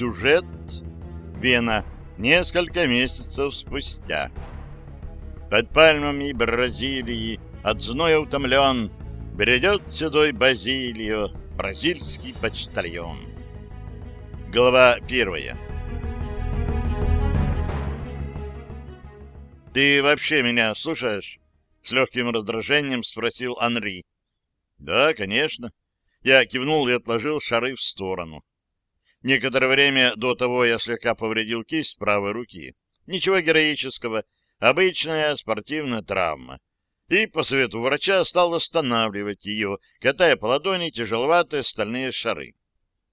Сюжет Вена несколько месяцев спустя. Под пальмами Бразилии от зноя утомлен Бредет седой Базилио, бразильский почтальон. Глава первая. «Ты вообще меня слушаешь?» — с легким раздражением спросил Анри. «Да, конечно». Я кивнул и отложил шары в сторону. Некоторое время до того я слегка повредил кисть правой руки. Ничего героического, обычная спортивная травма. И по совету врача стал восстанавливать ее, катая по ладони тяжеловатые стальные шары.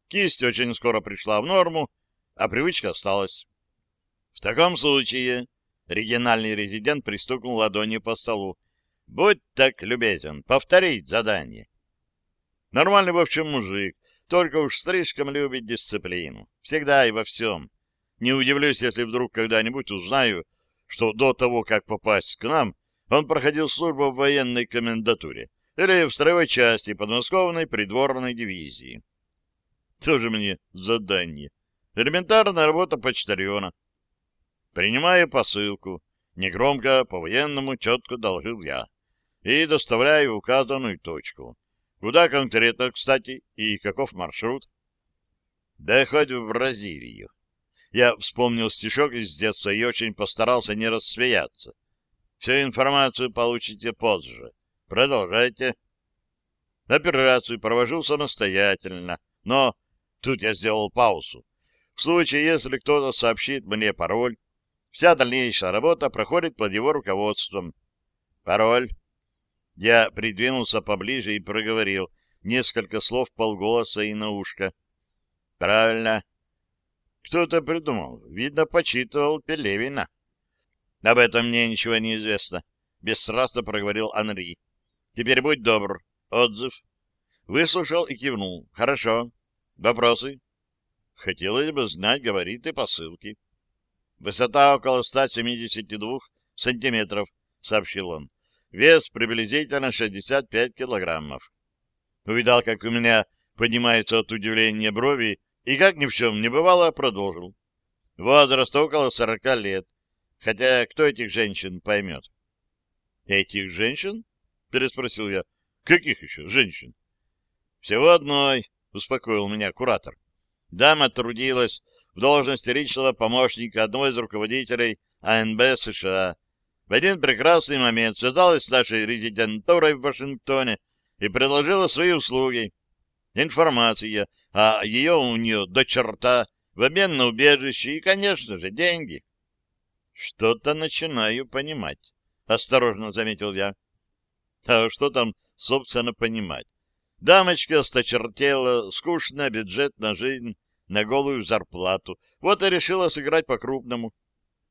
Кисть очень скоро пришла в норму, а привычка осталась. В таком случае региональный резидент пристукнул ладонью по столу. «Будь так любезен, повторить задание». Нормальный, в общем, мужик, только уж слишком любит дисциплину. Всегда и во всем. Не удивлюсь, если вдруг когда-нибудь узнаю, что до того, как попасть к нам, он проходил службу в военной комендатуре или в строевой части подмосковной придворной дивизии. Тоже мне задание. Элементарная работа почтальона. Принимаю посылку. Негромко, по-военному, четко доложил я. И доставляю в указанную точку. Куда конкретно, кстати, и каков маршрут? Да хоть в Бразилию. Я вспомнил стишок из детства и очень постарался не рассмеяться. Всю информацию получите позже. Продолжайте. Операцию провожу самостоятельно, но тут я сделал паузу. В случае, если кто-то сообщит мне пароль, вся дальнейшая работа проходит под его руководством. Пароль я придвинулся поближе и проговорил несколько слов полголоса и на ушко. Правильно. Кто-то придумал. Видно, почитывал Пелевина. Об этом мне ничего не известно. Бесстрастно проговорил Анри. Теперь будь добр. Отзыв. Выслушал и кивнул. Хорошо. Вопросы? Хотелось бы знать габариты посылки. Высота около 172 сантиметров, сообщил он. Вес приблизительно 65 килограммов. Увидал, как у меня поднимаются от удивления брови, и, как ни в чем не бывало, продолжил. Возраст около 40 лет. Хотя кто этих женщин поймет? «Этих женщин?» — переспросил я. «Каких еще женщин?» «Всего одной», — успокоил меня куратор. Дама трудилась в должности личного помощника одного из руководителей АНБ США в один прекрасный момент связалась с нашей резидентурой в Вашингтоне и предложила свои услуги. Информация, а ее у нее до черта, в обмен на убежище и, конечно же, деньги. Что-то начинаю понимать, осторожно заметил я. А что там, собственно, понимать? Дамочка осточертела, скучная бюджетная жизнь на голую зарплату. Вот и решила сыграть по-крупному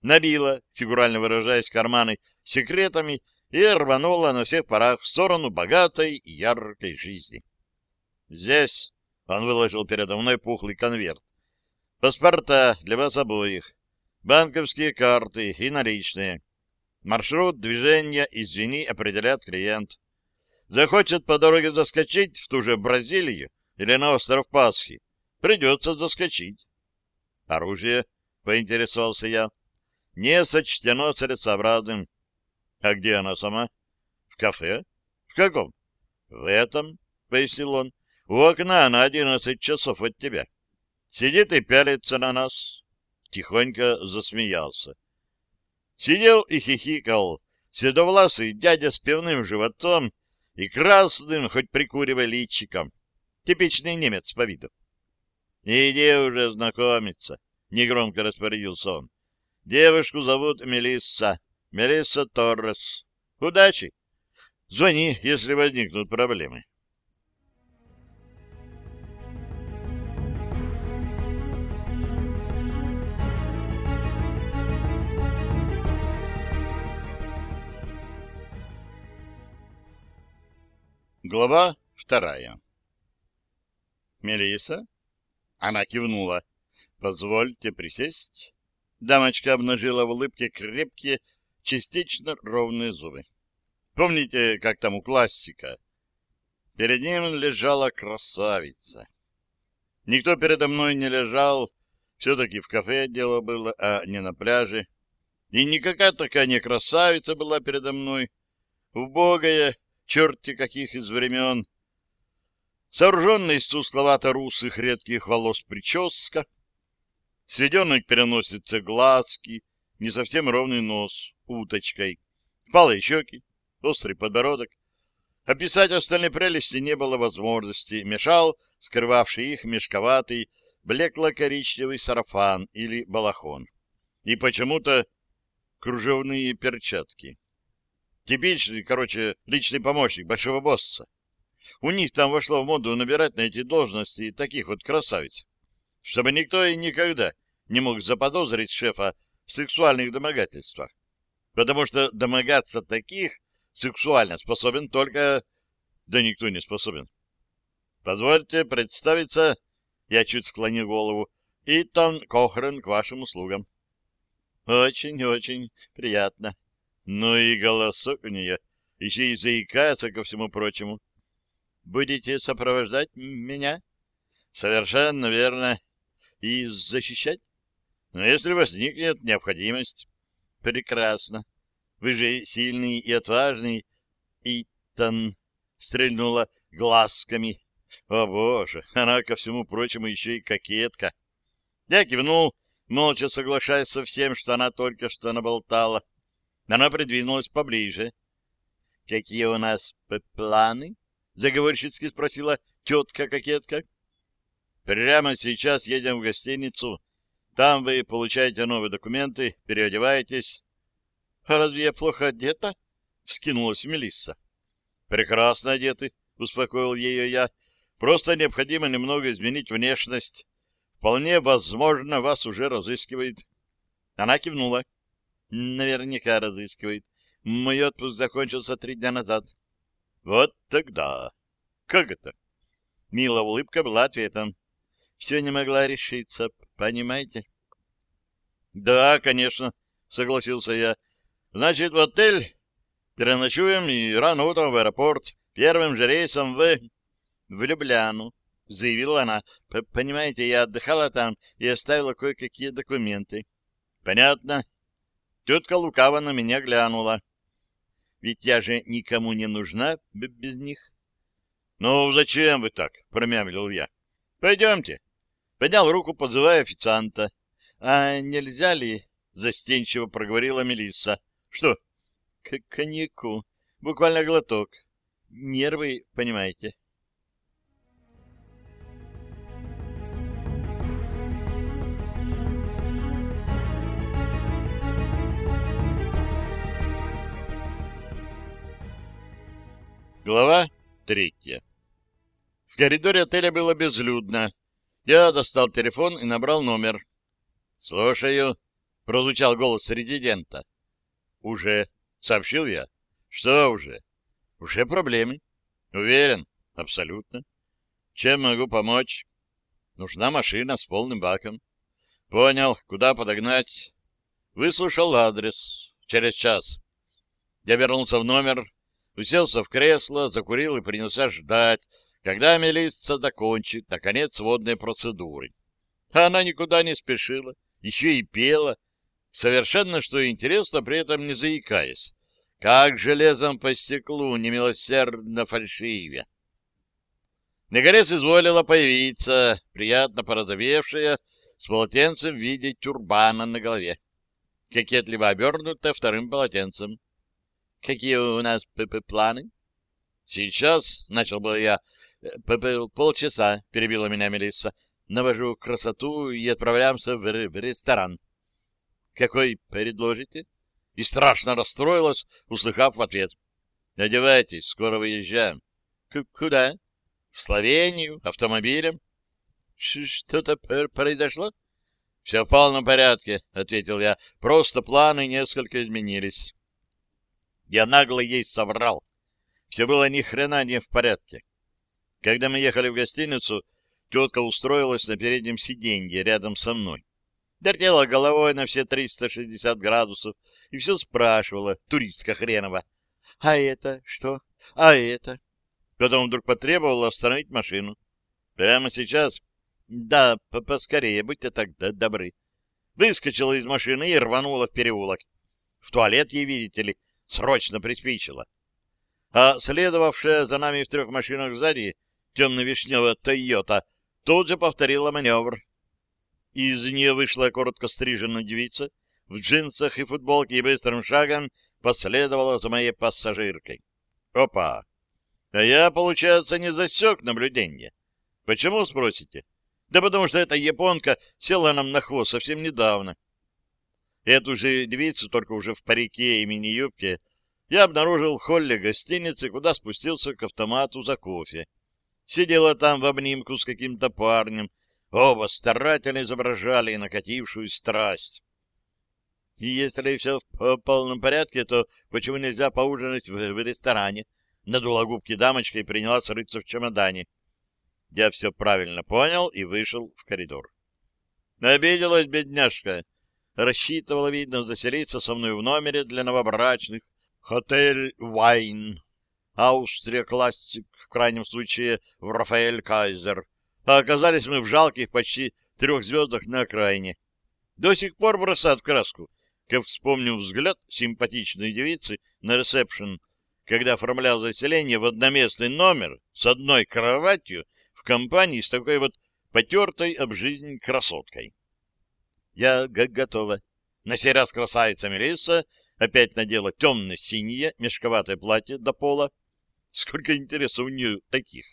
набила, фигурально выражаясь, карманы секретами и рванула на всех парах в сторону богатой и яркой жизни. «Здесь», — он выложил передо мной пухлый конверт, — «паспорта для вас обоих, банковские карты и наличные. Маршрут движения, извини, определяет клиент. Захочет по дороге заскочить в ту же Бразилию или на остров Пасхи, придется заскочить». «Оружие?» — поинтересовался я не сочтено целесообразным. А где она сама? В кафе? В каком? В этом, — пояснил он. У окна на одиннадцать часов от тебя. Сидит и пялится на нас. Тихонько засмеялся. Сидел и хихикал седовласый дядя с пивным животом и красным, хоть прикуривая личиком. Типичный немец по виду. — Иди уже знакомиться, — негромко распорядился он. Девушку зовут Мелисса. Мелисса Торрес. Удачи! Звони, если возникнут проблемы. Глава вторая. Мелисса? Она кивнула. Позвольте присесть. Дамочка обнажила в улыбке крепкие, частично ровные зубы. Помните, как там у классика? Перед ним лежала красавица. Никто передо мной не лежал, Все-таки в кафе дело было, а не на пляже. И никакая такая не красавица была передо мной. Убогая, черти каких из времен. Сооруженная из тускловато-русых редких волос прическа, сведенный к переносице глазки, не совсем ровный нос, уточкой, палые щеки, острый подбородок. Описать остальные прелести не было возможности, мешал скрывавший их мешковатый, блекло-коричневый сарафан или балахон. И почему-то кружевные перчатки. Типичный, короче, личный помощник большого босса. У них там вошло в моду набирать на эти должности таких вот красавиц, чтобы никто и никогда не мог заподозрить шефа в сексуальных домогательствах. Потому что домогаться таких сексуально способен только... Да никто не способен. Позвольте представиться, я чуть склонил голову, Итан Кохрен к вашим услугам. Очень-очень приятно. Ну и голосок у нее, еще и заикается ко всему прочему. Будете сопровождать меня? Совершенно верно. И защищать? Но если возникнет необходимость. Прекрасно. Вы же сильный и отважный. Итан стрельнула глазками. О, боже, она, ко всему прочему, еще и кокетка. Я кивнул, молча соглашаясь со всем, что она только что наболтала. Она придвинулась поближе. — Какие у нас планы? — заговорщицки спросила тетка-кокетка. — Прямо сейчас едем в гостиницу. Там вы получаете новые документы, переодеваетесь. — А разве я плохо одета? — вскинулась Мелисса. — Прекрасно одеты, — успокоил ее я. — Просто необходимо немного изменить внешность. Вполне возможно, вас уже разыскивает. Она кивнула. Наверняка разыскивает. Мой отпуск закончился три дня назад. Вот тогда. Как это? Милая улыбка была ответом. Все не могла решиться, понимаете? Да, конечно, согласился я. Значит, в отель переночуем и рано утром в аэропорт. Первым же рейсом в... в Любляну, заявила она. Понимаете, я отдыхала там и оставила кое-какие документы. Понятно, Тетка лукаво на меня глянула. Ведь я же никому не нужна без них. — Ну, зачем вы так? — промямлил я. — Пойдемте. Поднял руку, подзывая официанта. — А нельзя ли? — застенчиво проговорила Мелисса. — Что? — К коньяку. Буквально глоток. Нервы, понимаете. — Глава третья. В коридоре отеля было безлюдно. Я достал телефон и набрал номер. «Слушаю», — прозвучал голос резидента. «Уже», — сообщил я. «Что уже?» «Уже проблемы». «Уверен?» «Абсолютно». «Чем могу помочь?» «Нужна машина с полным баком». «Понял. Куда подогнать?» «Выслушал адрес. Через час». Я вернулся в номер, уселся в кресло, закурил и принялся ждать, когда милиция закончит, наконец, водные процедуры. А она никуда не спешила, еще и пела, совершенно, что интересно, при этом не заикаясь. Как железом по стеклу, немилосердно фальшиве. Наконец изволила появиться, приятно порозовевшая, с полотенцем в виде тюрбана на голове, кокетливо обернутая вторым полотенцем. Какие у нас планы? Сейчас, — начал был я, — полчаса, — перебила меня Мелисса. Навожу красоту и отправляемся в, в ресторан. Какой предложите? И страшно расстроилась, услыхав в ответ. Одевайтесь, скоро выезжаем. Куда? В Словению, автомобилем. Что-то произошло? Все в полном порядке, — ответил я. Просто планы несколько изменились. Я нагло ей соврал. Все было ни хрена не в порядке. Когда мы ехали в гостиницу, тетка устроилась на переднем сиденье рядом со мной. Вертела головой на все 360 градусов и все спрашивала, туристка хренова. «А это что? А это?» Потом вдруг потребовала остановить машину. «Прямо сейчас?» Да, поскорее, будьте так добры. Выскочила из машины и рванула в переулок. В туалет ей, видите ли, срочно приспичило. А следовавшая за нами в трех машинах сзади темно-вишневая «Тойота» тут же повторила маневр. Из нее вышла коротко стриженная девица в джинсах и футболке и быстрым шагом последовала за моей пассажиркой. Опа! А я, получается, не засек наблюдение. Почему, спросите? Да потому что эта японка села нам на хвост совсем недавно. Эту же девицу, только уже в парике и мини-юбке, я обнаружил в холле гостиницы, куда спустился к автомату за кофе. Сидела там в обнимку с каким-то парнем. Оба старательно изображали накатившую страсть. Если все в полном порядке, то почему нельзя поужинать в, в ресторане? Надула губки дамочка и принялась рыться в чемодане. Я все правильно понял и вышел в коридор. Обиделась бедняжка. Рассчитывала, видно, заселиться со мной в номере для новобрачных. Хотель Вайн. Австрия Классик, в крайнем случае, в Рафаэль Кайзер. А оказались мы в жалких почти трех звездах на окраине. До сих пор бросат в краску, как вспомню взгляд симпатичной девицы на ресепшн, когда оформлял заселение в одноместный номер с одной кроватью в компании с такой вот потертой об жизнь красоткой. Я готова. На сей раз красавица Мелисса опять надела темно-синее мешковатое платье до пола. Сколько интересов у нее таких.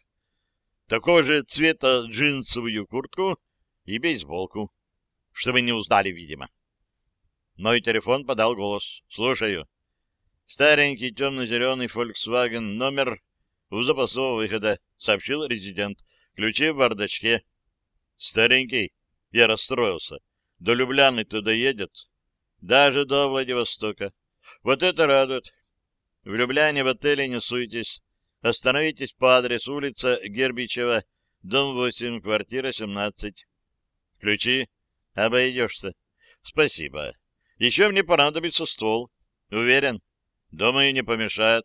Такого же цвета джинсовую куртку и бейсболку. Чтобы не узнали, видимо. Мой телефон подал голос. Слушаю. Старенький темно-зеленый Volkswagen номер у запасного выхода, сообщил резидент. Ключи в бардачке. Старенький. Я расстроился. До Любляны-то доедет. Даже до Владивостока. Вот это радует. В Любляне в отеле не суйтесь. Остановитесь по адресу улица Гербичева, дом 8, квартира 17. Ключи? Обойдешься. Спасибо. Еще мне понадобится ствол. Уверен? Думаю, не помешает.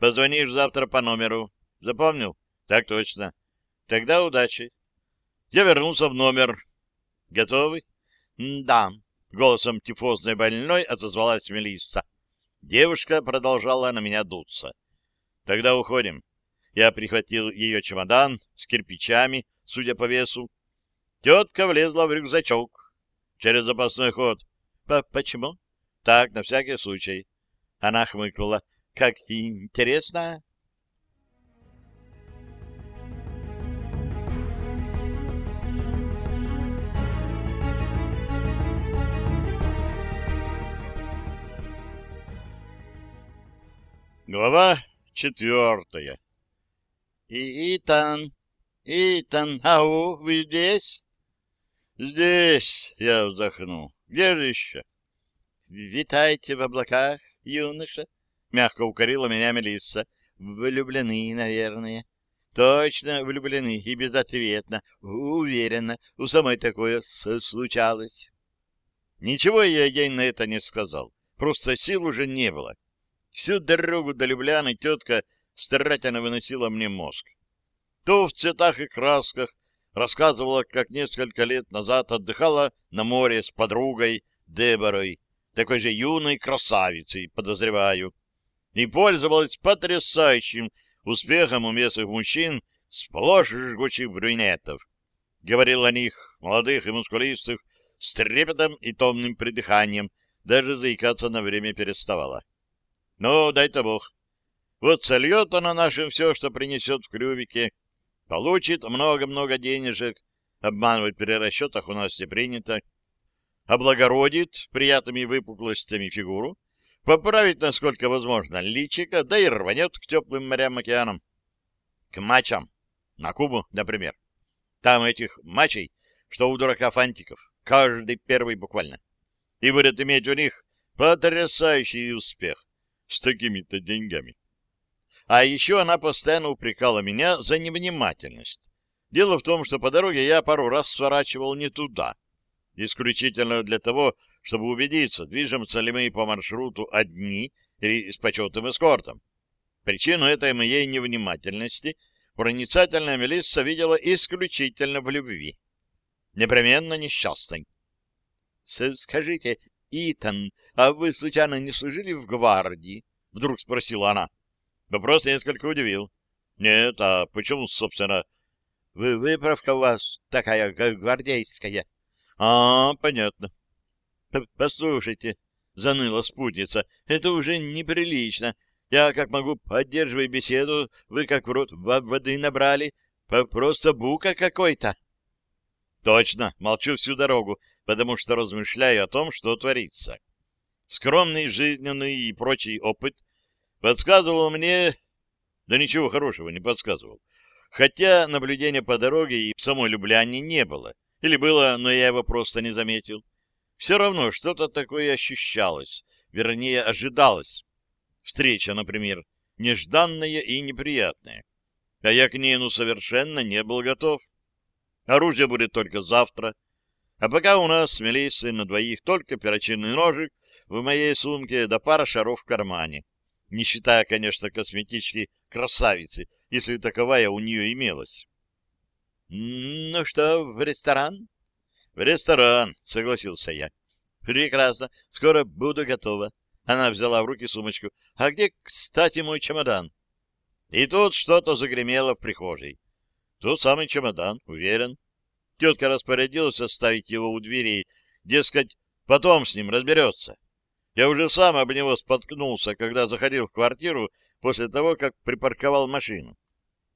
Позвонишь завтра по номеру. Запомнил? Так точно. Тогда удачи. Я вернулся в номер. Готовы? Да. Голосом тифозной больной отозвалась Мелисса. Девушка продолжала на меня дуться. Тогда уходим. Я прихватил ее чемодан с кирпичами, судя по весу. Тетка влезла в рюкзачок. Через запасной ход. Почему? Так, на всякий случай. Она хмыкнула. Как интересно. Глава четвертая. «Итан! Итан! Ау, вы здесь?» «Здесь!» — я вздохнул. «Где же еще?» «Витайте в облаках, юноша!» — мягко укорила меня Мелисса. «Влюблены, наверное». «Точно влюблены и безответно. Уверена, у самой такое случалось». Ничего я ей на это не сказал. Просто сил уже не было. Всю дорогу до Любляны тетка старательно выносила мне мозг. То в цветах и красках рассказывала, как несколько лет назад отдыхала на море с подругой Деборой, такой же юной красавицей, подозреваю, и пользовалась потрясающим успехом у местных мужчин сплошь жгучих брюнетов. Говорил о них, молодых и мускулистых, с трепетом и томным придыханием, даже заикаться на время переставала. Ну, дай-то бог. Вот сольет она нашим все, что принесет в клювике, получит много-много денежек, обманывать при расчетах у нас не принято, облагородит приятными выпуклостями фигуру, поправит, насколько возможно, личика, да и рванет к теплым морям-океанам. К мачам. На Кубу, например. Там этих мачей, что у дурака фантиков, каждый первый буквально. И будет иметь у них потрясающий успех с такими-то деньгами. А еще она постоянно упрекала меня за невнимательность. Дело в том, что по дороге я пару раз сворачивал не туда. Исключительно для того, чтобы убедиться, движемся ли мы по маршруту одни или с почетным эскортом. Причину этой моей невнимательности проницательная Мелисса видела исключительно в любви. Непременно несчастной. — Скажите, Итан, а вы случайно не служили в гвардии? — вдруг спросила она. Вопрос несколько удивил. — Нет, а почему, собственно... — Вы Выправка у вас такая гвардейская. — А, понятно. — Послушайте, — заныла спутница, — это уже неприлично. Я как могу поддерживать беседу, вы как в рот воды набрали. Просто бука какой-то. Точно, молчу всю дорогу, потому что размышляю о том, что творится. Скромный жизненный и прочий опыт подсказывал мне... Да ничего хорошего не подсказывал. Хотя наблюдения по дороге и в самой Любляне не было. Или было, но я его просто не заметил. Все равно что-то такое ощущалось, вернее, ожидалось. Встреча, например, нежданная и неприятная. А я к ней, ну, совершенно не был готов. Оружие будет только завтра. А пока у нас с Мелиссой на двоих только перочинный ножик в моей сумке да пара шаров в кармане. Не считая, конечно, косметички красавицы, если таковая у нее имелась. — Ну что, в ресторан? — В ресторан, — согласился я. — Прекрасно, скоро буду готова. Она взяла в руки сумочку. — А где, кстати, мой чемодан? И тут что-то загремело в прихожей. Тот самый чемодан, уверен. Тетка распорядилась оставить его у дверей, дескать, потом с ним разберется. Я уже сам об него споткнулся, когда заходил в квартиру после того, как припарковал машину.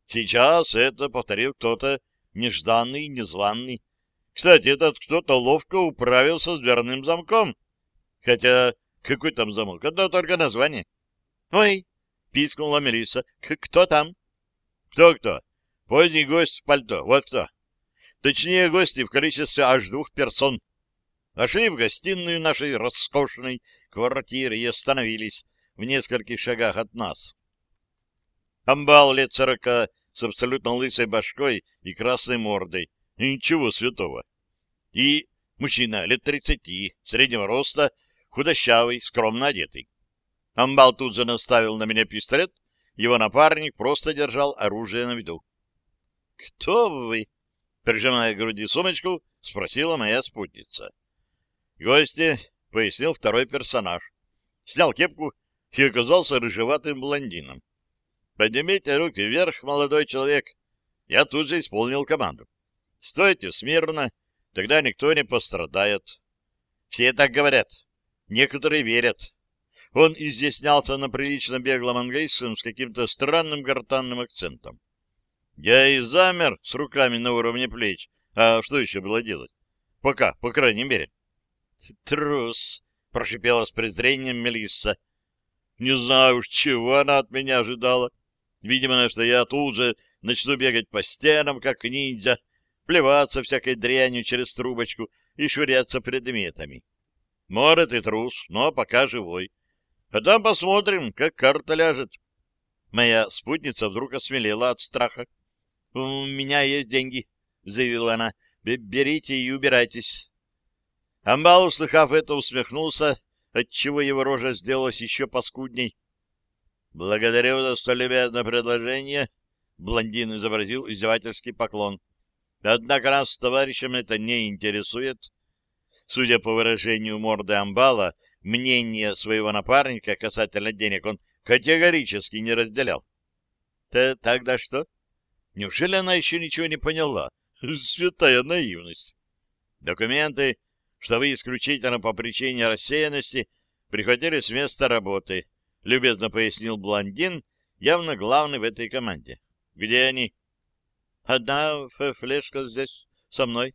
Сейчас это повторил кто-то нежданный, незваный. Кстати, этот кто-то ловко управился с дверным замком. Хотя, какой там замок? Одно только название. — Ой! — пискнула Мелисса. — Кто там? — Кто-кто? Поздний гость в пальто. Вот кто. Точнее, гости в количестве аж двух персон. Вошли в гостиную нашей роскошной квартиры и остановились в нескольких шагах от нас. Амбал лет сорока с абсолютно лысой башкой и красной мордой. Ничего святого. И мужчина лет тридцати, среднего роста, худощавый, скромно одетый. Амбал тут же наставил на меня пистолет, его напарник просто держал оружие на виду. «Кто вы?» — прижимая к груди сумочку, спросила моя спутница. «Гости», — пояснил второй персонаж. Снял кепку и оказался рыжеватым блондином. «Поднимите руки вверх, молодой человек». Я тут же исполнил команду. «Стойте смирно, тогда никто не пострадает». Все так говорят. Некоторые верят. Он изъяснялся на прилично беглом английском с каким-то странным гортанным акцентом. Я и замер с руками на уровне плеч. А что еще было делать? Пока, по крайней мере. «Трус!» — прошипела с презрением Мелисса. Не знаю уж, чего она от меня ожидала. Видимо, что я тут же начну бегать по стенам, как ниндзя, плеваться всякой дрянью через трубочку и швыряться предметами. Может и трус, но пока живой. А там посмотрим, как карта ляжет. Моя спутница вдруг осмелела от страха. — У меня есть деньги, — заявила она. — Берите и убирайтесь. Амбал, услыхав это, усмехнулся, отчего его рожа сделалась еще паскудней. — Благодарю за столь любезное предложение, — блондин изобразил издевательский поклон. — Однако нас с товарищем это не интересует. Судя по выражению морды Амбала, мнение своего напарника касательно денег он категорически не разделял. — Тогда что? — Неужели она еще ничего не поняла? Святая наивность. Документы, что вы исключительно по причине рассеянности приходили с места работы, любезно пояснил блондин, явно главный в этой команде. Где они? Одна флешка здесь, со мной.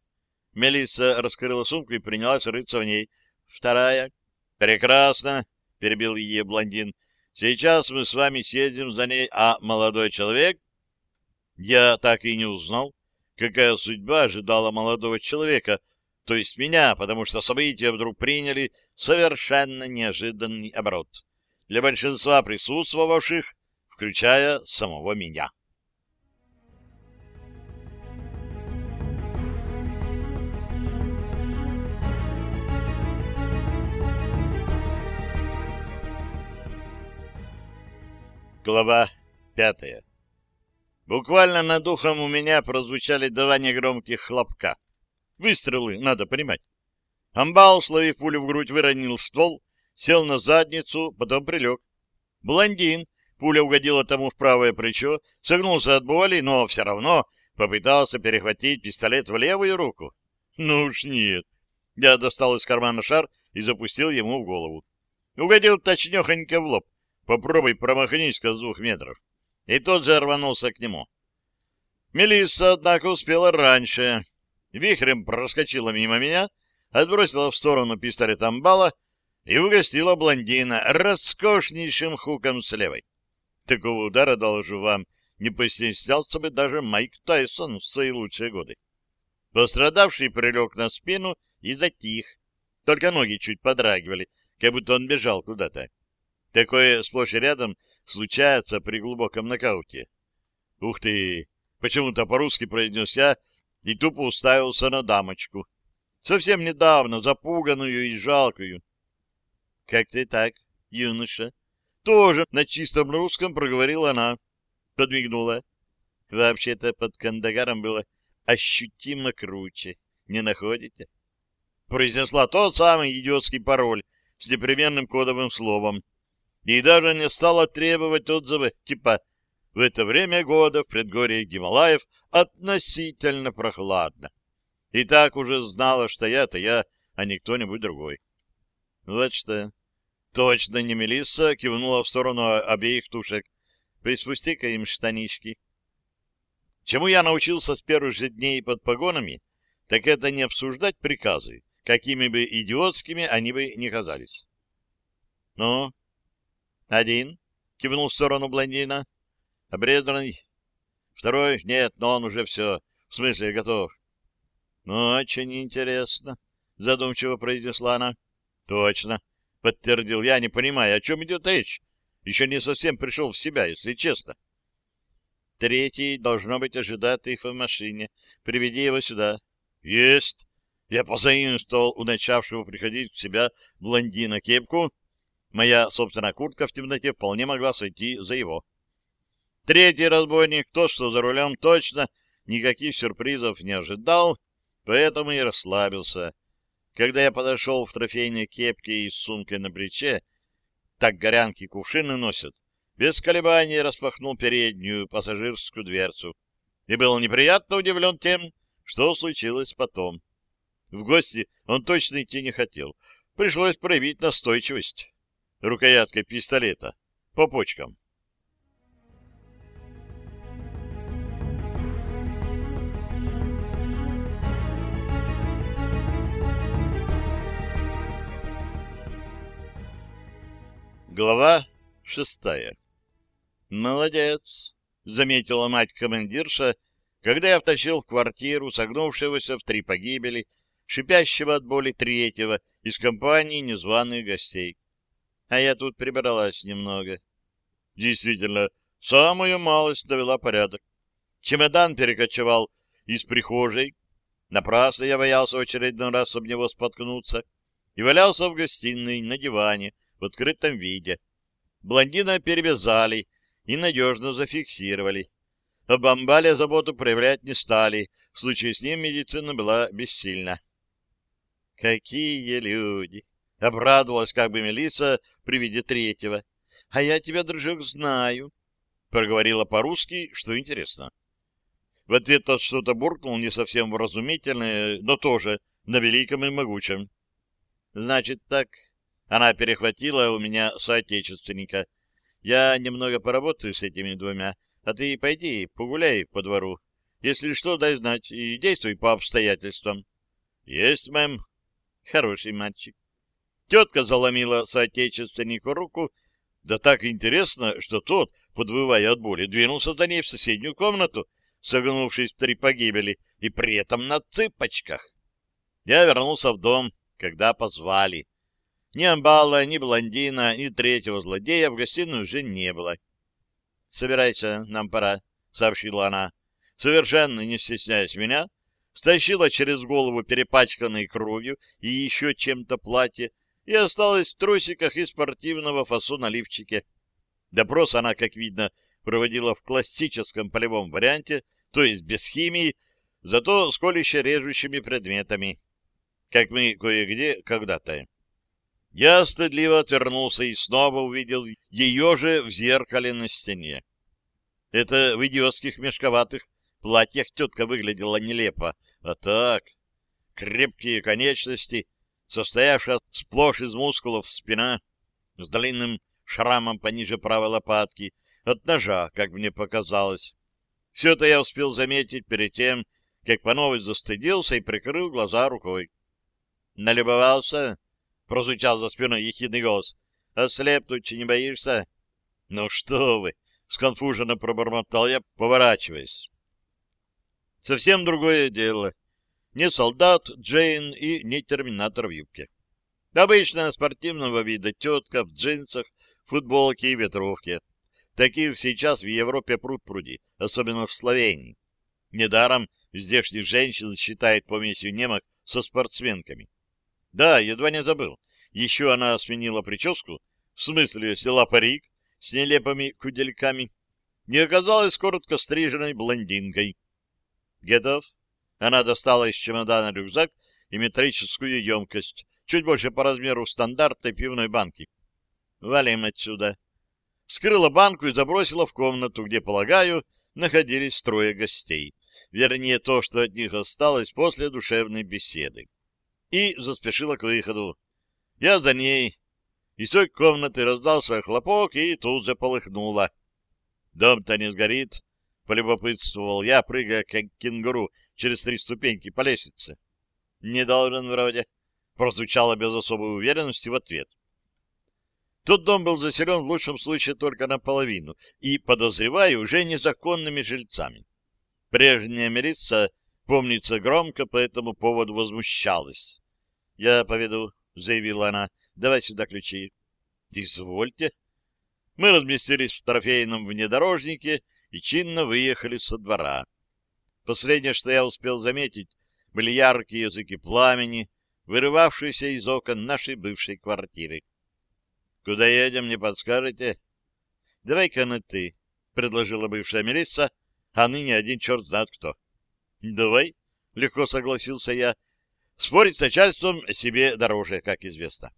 Мелисса раскрыла сумку и принялась рыться в ней. Вторая. Прекрасно, перебил ее блондин. Сейчас мы с вами съездим за ней, а молодой человек я так и не узнал, какая судьба ожидала молодого человека, то есть меня, потому что события вдруг приняли совершенно неожиданный оборот. Для большинства присутствовавших, включая самого меня. Глава пятая Буквально над ухом у меня прозвучали два негромких хлопка. Выстрелы, надо понимать. Амбал, словив пулю в грудь, выронил ствол, сел на задницу, потом прилег. Блондин, пуля угодила тому в правое плечо, согнулся от боли, но все равно попытался перехватить пистолет в левую руку. Ну уж нет. Я достал из кармана шар и запустил ему в голову. Угодил точнёхонько в лоб. Попробуй промахнись-ка с двух метров. И тот же рванулся к нему. Мелисса, однако, успела раньше. Вихрем проскочила мимо меня, отбросила в сторону пистолет амбала и угостила блондина роскошнейшим хуком с левой. Такого удара, должу вам, не постеснялся бы даже Майк Тайсон в свои лучшие годы. Пострадавший прилег на спину и затих. Только ноги чуть подрагивали, как будто он бежал куда-то. Такое сплошь и рядом случается при глубоком нокауте. Ух ты! Почему-то по-русски произнес я и тупо уставился на дамочку. Совсем недавно запуганную и жалкую. — Как ты так, юноша? Тоже на чистом русском проговорила она. Подмигнула. Вообще-то под Кандагаром было ощутимо круче. Не находите? Произнесла тот самый идиотский пароль с непременным кодовым словом. И даже не стала требовать отзывы, типа «В это время года в предгорье Гималаев относительно прохладно». И так уже знала, что я-то я, а не кто-нибудь другой. Вот что. Точно не Мелисса кивнула в сторону обеих тушек. Приспусти-ка им штанишки. Чему я научился с первых же дней под погонами, так это не обсуждать приказы, какими бы идиотскими они бы ни казались. — Ну? — Один, — кивнул в сторону блондина. — Обрезанный. Второй — нет, но он уже все, в смысле, готов. — Ну, очень интересно, — задумчиво произнесла она. — Точно, — подтвердил я, не понимая, о чем идет речь. Еще не совсем пришел в себя, если честно. Третий, должно быть, ожидает их в машине. Приведи его сюда. Есть. Я позаимствовал у начавшего приходить в себя блондина кепку. Моя собственная куртка в темноте вполне могла сойти за его. Третий разбойник, то, что за рулем, точно никаких сюрпризов не ожидал, поэтому и расслабился. Когда я подошел в трофейной кепке и с сумкой на плече, так горянки кувшины носят, без колебаний распахнул переднюю пассажирскую дверцу и был неприятно удивлен тем, что случилось потом. В гости он точно идти не хотел. Пришлось проявить настойчивость. Рукояткой пистолета. По почкам. Глава шестая «Молодец!» — заметила мать-командирша, когда я втащил в квартиру согнувшегося в три погибели, шипящего от боли третьего из компании незваных гостей. А я тут прибралась немного. Действительно, самую малость довела порядок. Чемодан перекочевал из прихожей. Напрасно я боялся в очередной раз об него споткнуться и валялся в гостиной на диване в открытом виде. Блондина перевязали и надежно зафиксировали. Об амбале заботу проявлять не стали, в случае с ним медицина была бессильна. «Какие люди!» — обрадовалась как бы Мелисса при виде третьего. «А я тебя, дружок, знаю», — проговорила по-русски, что интересно. В ответ тот что-то буркнул не совсем вразумительное, но тоже на великом и могучем. «Значит так...» — она перехватила у меня соотечественника. Я немного поработаю с этими двумя, а ты пойди погуляй по двору. Если что, дай знать и действуй по обстоятельствам. — Есть, мэм. Хороший мальчик. Тетка заломила соотечественнику руку, да так интересно, что тот, подвывая от боли, двинулся за ней в соседнюю комнату, согнувшись в три погибели, и при этом на цыпочках. Я вернулся в дом, когда позвали. Ни амбала, ни блондина, ни третьего злодея в гостиной уже не было. — Собирайся, нам пора, — сообщила она. Совершенно не стесняясь меня, стащила через голову перепачканной кровью и еще чем-то платье и осталась в трусиках и спортивного фасона лифчике. Допрос она, как видно, проводила в классическом полевом варианте, то есть без химии, зато с колюще-режущими предметами, как мы кое-где когда-то. Я стыдливо отвернулся и снова увидел ее же в зеркале на стене. Это в идиотских мешковатых платьях тетка выглядела нелепо, а так крепкие конечности, состоявшая сплошь из мускулов спина, с длинным шрамом пониже правой лопатки, от ножа, как мне показалось. Все это я успел заметить перед тем, как по новой застыдился и прикрыл глаза рукой. «Налюбовался?» — прозвучал за спиной ехидный голос. «Ослепнуть не боишься?» «Ну что вы!» — сконфуженно пробормотал я, поворачиваясь. Совсем другое дело. Не солдат Джейн и не терминатор в юбке. Обычная спортивного вида тетка в джинсах, футболке и ветровке. Таких сейчас в Европе пруд-пруди, особенно в Словении. Недаром здешних женщин считают помесью немок со спортсменками. Да, едва не забыл. Еще она сменила прическу, в смысле села парик с нелепыми кудельками, не оказалась коротко стриженной блондинкой. Готов? Она достала из чемодана рюкзак и метрическую емкость, чуть больше по размеру стандартной пивной банки. Валим отсюда. Скрыла банку и забросила в комнату, где, полагаю, находились трое гостей. Вернее, то, что от них осталось после душевной беседы. И заспешила к выходу. Я за ней. Из той комнаты раздался хлопок, и тут заполыхнуло. Дом-то не сгорит, — полюбопытствовал я, прыгая как кенгуру через три ступеньки по лестнице. — Не должен вроде, — прозвучало без особой уверенности в ответ. Тот дом был заселен в лучшем случае только наполовину и, подозреваю, уже незаконными жильцами. Прежняя милиция, помнится, громко по этому поводу возмущалась. — Я поведу, — заявила она, — давай сюда ключи. — Извольте. Мы разместились в трофейном внедорожнике, — и чинно выехали со двора. Последнее, что я успел заметить, были яркие языки пламени, вырывавшиеся из окон нашей бывшей квартиры. — Куда едем, не подскажете? — Давай-ка на «ты», — предложила бывшая милиция, а ныне один черт знает кто. — Давай, — легко согласился я. Спорить с начальством себе дороже, как известно.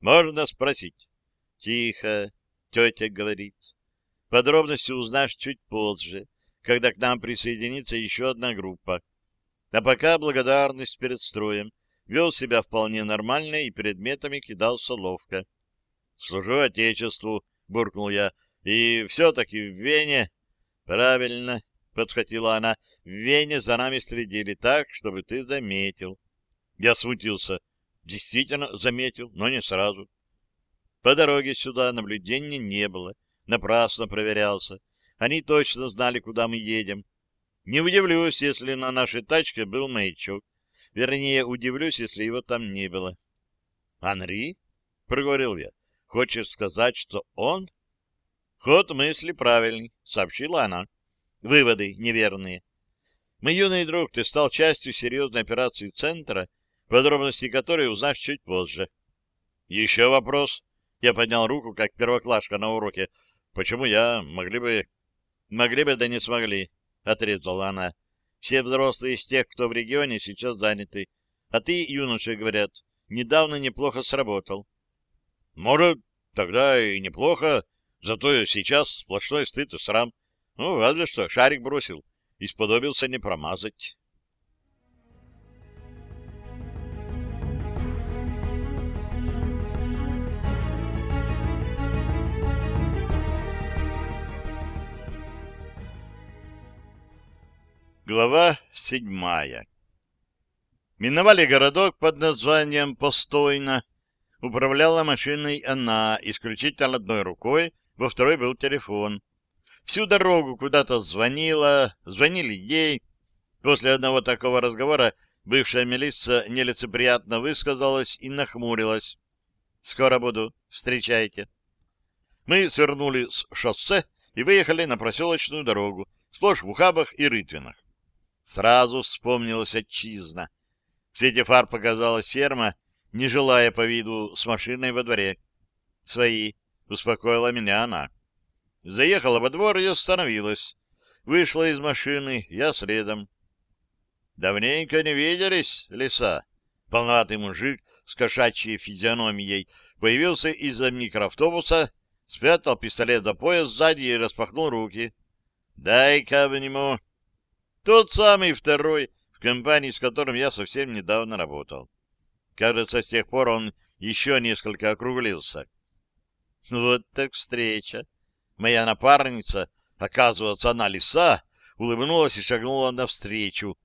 Можно спросить. — Тихо, тетя говорит. Подробности узнаешь чуть позже, когда к нам присоединится еще одна группа. А пока благодарность перед строем. Вел себя вполне нормально и предметами кидался ловко. — Служу Отечеству, — буркнул я, — и все-таки в Вене... — Правильно, — подхватила она, — в Вене за нами следили так, чтобы ты заметил. Я смутился. Действительно заметил, но не сразу. По дороге сюда наблюдения не было. Напрасно проверялся. Они точно знали, куда мы едем. Не удивлюсь, если на нашей тачке был маячок. Вернее, удивлюсь, если его там не было. — Анри? — проговорил я. — Хочешь сказать, что он? — Ход мысли правильный, — сообщила она. Выводы неверные. Мой юный друг, ты стал частью серьезной операции Центра, подробности которой узнаешь чуть позже. — Еще вопрос. Я поднял руку, как первоклашка на уроке. Почему я? Могли бы... Могли бы, да не смогли, — отрезала она. Все взрослые из тех, кто в регионе, сейчас заняты. А ты, юноша, говорят, недавно неплохо сработал. Может, тогда и неплохо, зато сейчас сплошной стыд и срам. Ну, разве что, шарик бросил. Исподобился не промазать. Глава седьмая Миновали городок под названием Постойно. Управляла машиной она, исключительно одной рукой, во второй был телефон. Всю дорогу куда-то звонила, звонили ей. После одного такого разговора бывшая милиция нелицеприятно высказалась и нахмурилась. «Скоро буду. Встречайте». Мы свернули с шоссе и выехали на проселочную дорогу, сплошь в ухабах и рытвинах. Сразу вспомнилась отчизна. В свете фар показалась ферма, не желая по виду с машиной во дворе. «Свои», — успокоила меня она. Заехала во двор и остановилась. Вышла из машины, я следом. Давненько не виделись, лиса. Полноватый мужик с кошачьей физиономией появился из-за микроавтобуса, спрятал пистолет за пояс сзади и распахнул руки. «Дай-ка обниму». Тот самый второй, в компании, с которым я совсем недавно работал. Кажется, с тех пор он еще несколько округлился. Вот так встреча. Моя напарница, оказывается, она лиса, улыбнулась и шагнула навстречу,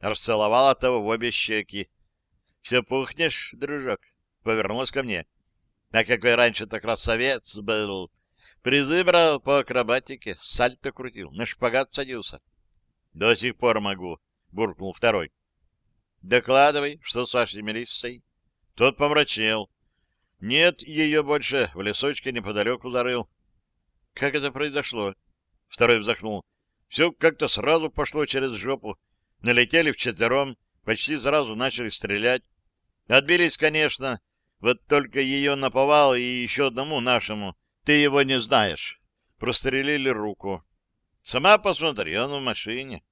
расцеловала того в обе щеки. — Все пухнешь, дружок? — повернулась ко мне. — А какой раньше-то красавец был! Призы по акробатике, сальто крутил, на шпагат садился. — До сих пор могу, — буркнул второй. — Докладывай, что с вашей Мелиссой? Тот помрачнел. — Нет ее больше, в лесочке неподалеку зарыл. — Как это произошло? Второй вздохнул. — Все как-то сразу пошло через жопу. Налетели вчетвером, почти сразу начали стрелять. Отбились, конечно, вот только ее наповал и еще одному нашему. Ты его не знаешь. Прострелили руку. Сама посмотри, он в машине.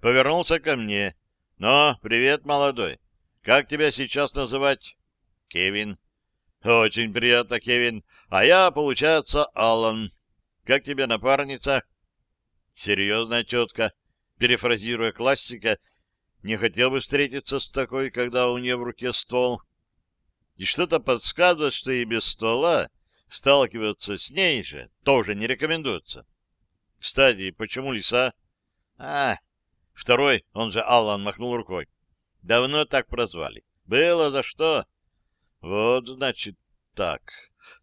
Повернулся ко мне. «Ну, привет, молодой. Как тебя сейчас называть?» «Кевин». «Очень приятно, Кевин. А я, получается, Аллан. Как тебе напарница?» «Серьезно, тетка перефразируя классика, не хотел бы встретиться с такой, когда у нее в руке стол. И что-то подсказывает, что и без стола сталкиваться с ней же тоже не рекомендуется. Кстати, почему лиса? А, второй, он же Аллан, махнул рукой. Давно так прозвали. Было за что. Вот, значит, так.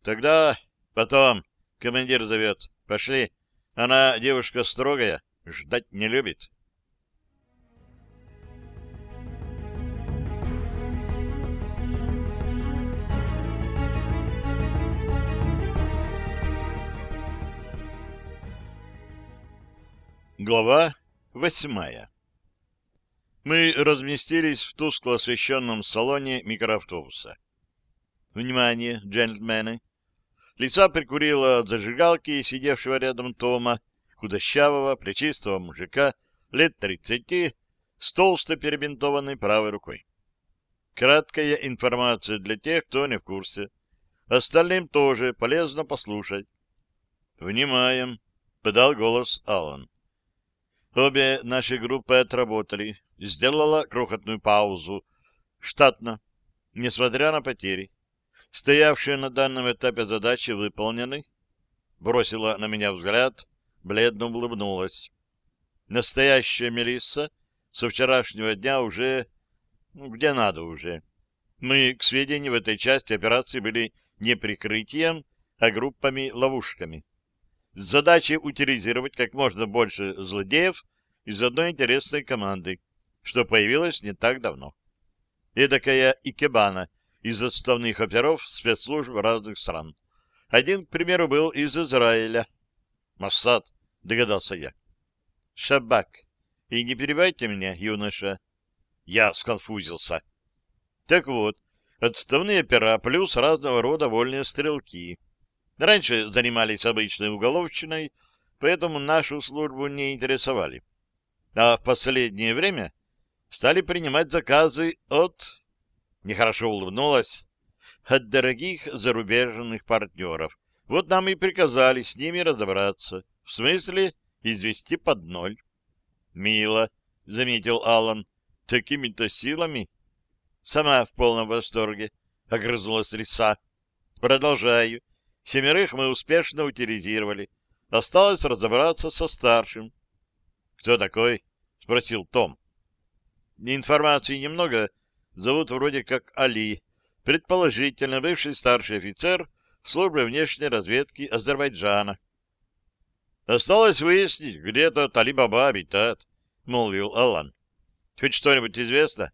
Тогда потом командир зовет. Пошли. Она девушка строгая, ждать не любит. Глава восьмая Мы разместились в тускло освещенном салоне микроавтобуса. «Внимание, джентльмены!» Лица прикурила от зажигалки, сидевшего рядом Тома, худощавого, плечистого мужика лет тридцати с толсто перебинтованной правой рукой. Краткая информация для тех, кто не в курсе. Остальным тоже полезно послушать. «Внимаем», — подал голос Аллан. Обе наши группы отработали. Сделала крохотную паузу. Штатно, несмотря на потери. Стоявшие на данном этапе задачи выполнены. Бросила на меня взгляд, бледно улыбнулась. Настоящая Мелисса со вчерашнего дня уже... Ну, где надо уже. Мы, к сведению, в этой части операции были не прикрытием, а группами-ловушками. С задачей утилизировать как можно больше злодеев из одной интересной команды, что появилась не так давно. Эдакая икебана из отставных оперов спецслужб разных стран. Один, к примеру, был из Израиля. Массад, догадался я. Шабак. И не перебивайте меня, юноша. Я сконфузился. Так вот, отставные опера плюс разного рода вольные стрелки. Раньше занимались обычной уголовщиной, поэтому нашу службу не интересовали. А в последнее время стали принимать заказы от... Нехорошо улыбнулась. От дорогих зарубежных партнеров. Вот нам и приказали с ними разобраться. В смысле, извести под ноль. Мило, — заметил Аллан, — такими-то силами. Сама в полном восторге, — огрызнулась лиса. Продолжаю. Семерых мы успешно утилизировали. Осталось разобраться со старшим. — Кто такой? — спросил Том. — Информации немного. Зовут вроде как Али. Предположительно, бывший старший офицер службы внешней разведки Азербайджана. Осталось выяснить, где тот Али-Баба обитает, — молвил Аллан. — Хоть что-нибудь известно?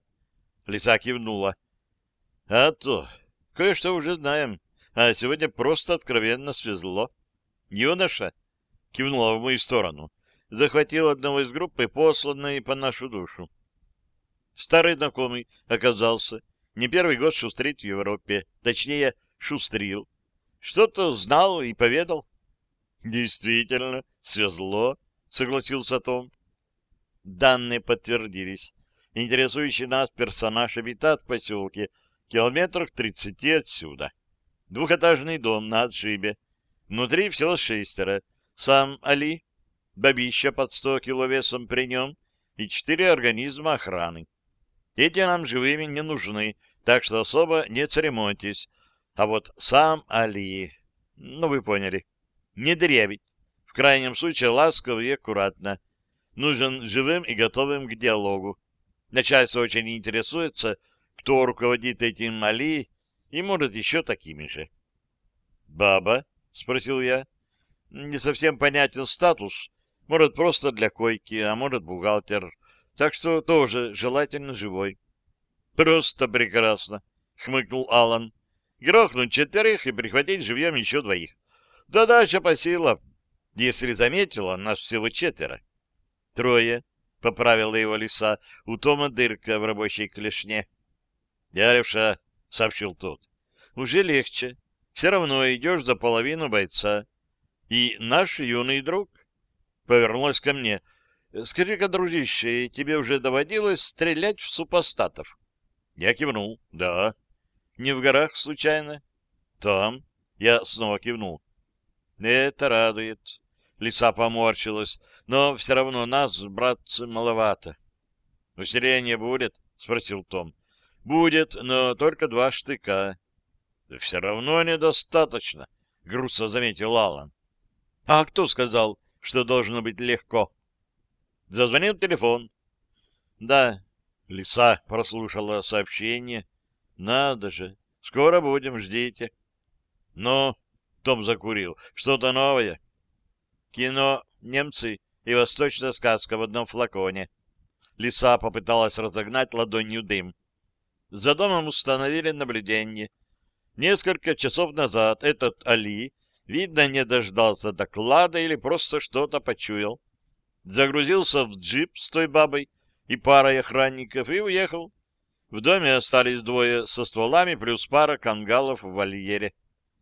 Лиса кивнула. — А то, кое-что уже знаем, а сегодня просто откровенно свезло. Юноша кивнула в мою сторону, захватил одного из группы, посланной по нашу душу. Старый знакомый оказался, не первый год шустрить в Европе, точнее, шустрил. Что-то знал и поведал. Действительно, свезло, согласился Том. Данные подтвердились. Интересующий нас персонаж обитает в поселке, километрах тридцати отсюда. Двухэтажный дом на отшибе. Внутри всего шестеро. Сам Али, бабища под сто кило весом при нем и четыре организма охраны. Эти нам живыми не нужны, так что особо не церемоньтесь. А вот сам Али, ну вы поняли, не дырявить. В крайнем случае ласково и аккуратно. Нужен живым и готовым к диалогу. Начальство очень интересуется, кто руководит этим Али, и, может, еще такими же. «Баба?» — спросил я. «Не совсем понятен статус. Может, просто для койки, а может, бухгалтер. Так что тоже желательно живой». «Просто прекрасно!» — хмыкнул Алан. «Грохнуть четверых и прихватить живьем еще двоих. Задача по силам. Если заметила, нас всего четверо». «Трое», — поправила его лиса. «У Тома дырка в рабочей клешне». «Я левша», — сообщил тот. «Уже легче. Все равно идешь до половины бойца. И наш юный друг повернулась ко мне. Скажи-ка, дружище, тебе уже доводилось стрелять в супостатов? Я кивнул. Да. Не в горах, случайно? Там. Я снова кивнул. Это радует. Лиса поморщилась. Но все равно нас, братцы, маловато. Усиление будет? Спросил Том. Будет, но только два штыка. Все равно недостаточно, грустно заметил Алан. А кто сказал, что должно быть легко? Зазвонил телефон. Да, Лиса прослушала сообщение. Надо же, скоро будем, ждите. Но, Том закурил, что-то новое. Кино «Немцы» и «Восточная сказка» в одном флаконе. Лиса попыталась разогнать ладонью дым. За домом установили наблюдение. Несколько часов назад этот Али, видно, не дождался доклада или просто что-то почуял. Загрузился в джип с той бабой и парой охранников и уехал. В доме остались двое со стволами плюс пара кангалов в вольере.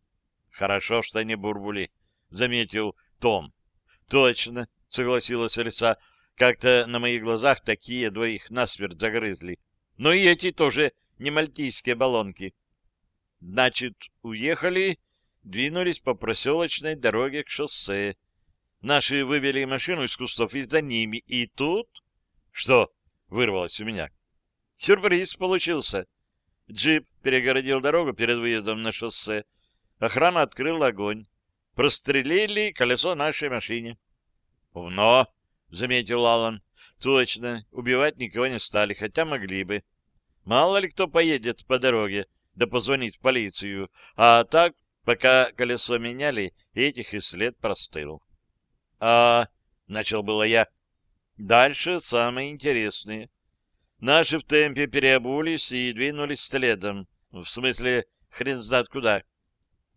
— Хорошо, что не бурбули, — заметил Том. — Точно, — согласилась Лиса. — Как-то на моих глазах такие двоих насмерть загрызли. Но и эти тоже не мальтийские баллонки. Значит, уехали, двинулись по проселочной дороге к шоссе. Наши вывели машину из кустов и за ними. И тут... Что? Вырвалось у меня. Сюрприз получился. Джип перегородил дорогу перед выездом на шоссе. Охрана открыла огонь. Прострелили колесо нашей машине. — Умно, — заметил Алан. — Точно, убивать никого не стали, хотя могли бы. Мало ли кто поедет по дороге, да позвонит в полицию. А так, пока колесо меняли, этих и след простыл. — А, — начал было я, — дальше самое интересное. Наши в темпе переобулись и двинулись следом. В смысле, хрен знает куда.